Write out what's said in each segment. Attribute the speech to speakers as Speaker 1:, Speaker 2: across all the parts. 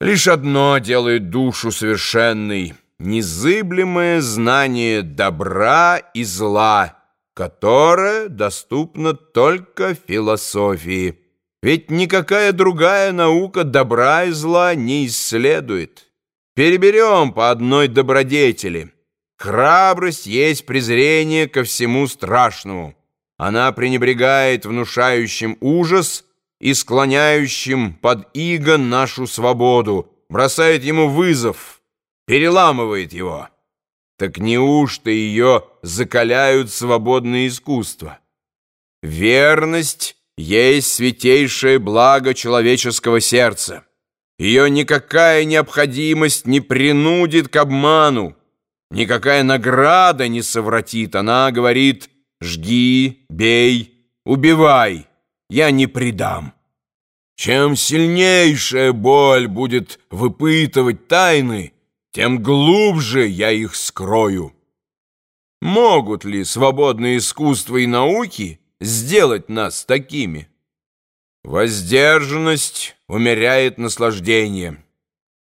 Speaker 1: Лишь одно делает душу совершенной — незыблемое знание добра и зла, которое доступно только философии. Ведь никакая другая наука добра и зла не исследует. Переберем по одной добродетели. Храбрость есть презрение ко всему страшному. Она пренебрегает внушающим ужас и склоняющим под иго нашу свободу, бросает ему вызов, переламывает его. Так неужто ее закаляют свободные искусства? Верность есть святейшее благо человеческого сердца. Ее никакая необходимость не принудит к обману, никакая награда не совратит. Она говорит «жги, бей, убивай, я не предам». Чем сильнейшая боль будет выпытывать тайны, тем глубже я их скрою. Могут ли свободные искусства и науки сделать нас такими? Воздержанность умеряет наслаждение.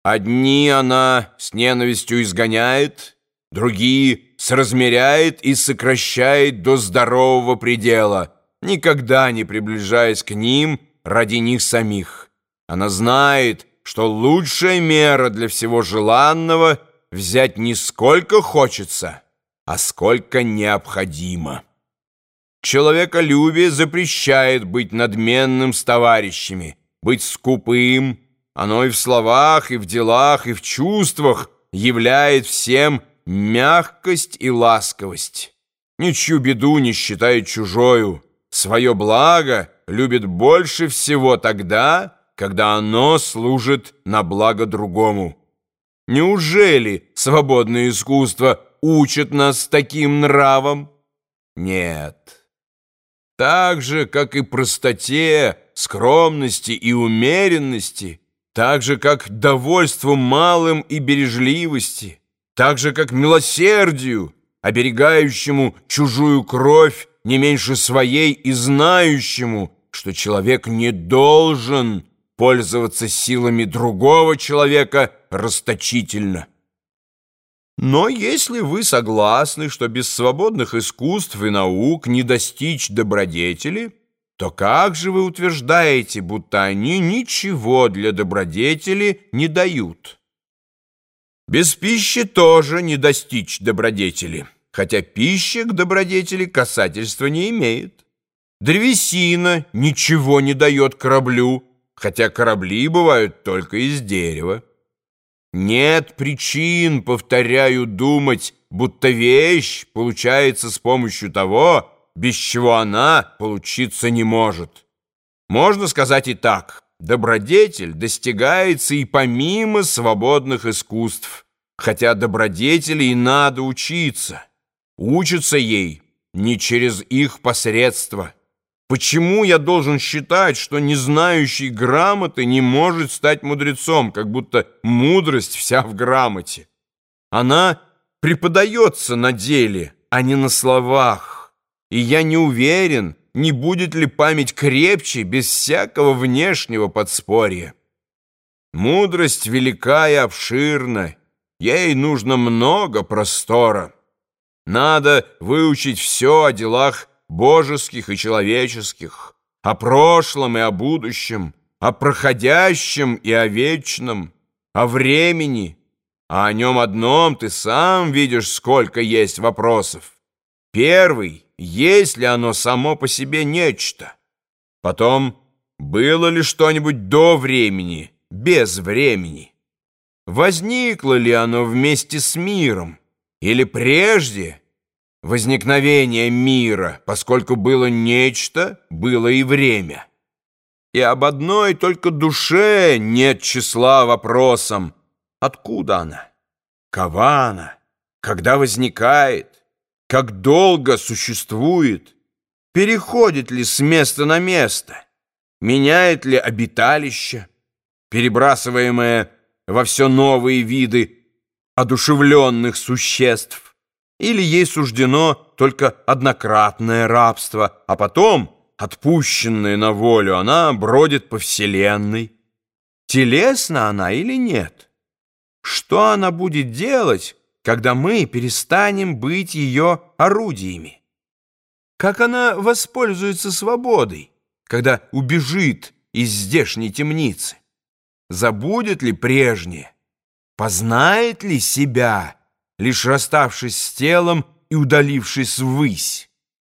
Speaker 1: Одни она с ненавистью изгоняет, другие сразмеряет и сокращает до здорового предела, никогда не приближаясь к ним ради них самих. Она знает, что лучшая мера для всего желанного взять не сколько хочется, а сколько необходимо. Человеколюбие запрещает быть надменным с товарищами, быть скупым. Оно и в словах, и в делах, и в чувствах являет всем мягкость и ласковость. Ничью беду не считает чужою. Свое благо любит больше всего тогда, когда оно служит на благо другому. Неужели свободное искусство учит нас таким нравом? Нет. Так же, как и простоте, скромности и умеренности, так же, как довольству малым и бережливости, так же, как милосердию, оберегающему чужую кровь не меньше своей и знающему, что человек не должен пользоваться силами другого человека расточительно. Но если вы согласны, что без свободных искусств и наук не достичь добродетели, то как же вы утверждаете, будто они ничего для добродетели не дают? Без пищи тоже не достичь добродетели, хотя пища к добродетели касательства не имеет. Древесина ничего не дает кораблю, хотя корабли бывают только из дерева. Нет причин, повторяю, думать, будто вещь получается с помощью того, без чего она получиться не может. Можно сказать и так. Добродетель достигается и помимо свободных искусств, хотя добродетели и надо учиться. Учатся ей не через их посредство. Почему я должен считать, что не знающий грамоты не может стать мудрецом, как будто мудрость вся в грамоте? Она преподается на деле, а не на словах. И я не уверен, не будет ли память крепче без всякого внешнего подспорья. Мудрость велика и обширна, ей нужно много простора. Надо выучить все о делах божеских и человеческих, о прошлом и о будущем, о проходящем и о вечном, о времени, а о нем одном ты сам видишь, сколько есть вопросов. Первый, есть ли оно само по себе нечто? Потом, было ли что-нибудь до времени, без времени? Возникло ли оно вместе с миром? Или прежде возникновения мира, поскольку было нечто, было и время. И об одной только душе нет числа вопросам. Откуда она? Кова она? Когда возникает? Как долго существует? Переходит ли с места на место? Меняет ли обиталище, перебрасываемое во все новые виды одушевленных существ? Или ей суждено только однократное рабство, а потом, отпущенная на волю, она бродит по вселенной. телесна она или нет? Что она будет делать, когда мы перестанем быть ее орудиями? Как она воспользуется свободой, когда убежит из здешней темницы? Забудет ли прежнее? Познает ли себя, лишь расставшись с телом и удалившись ввысь?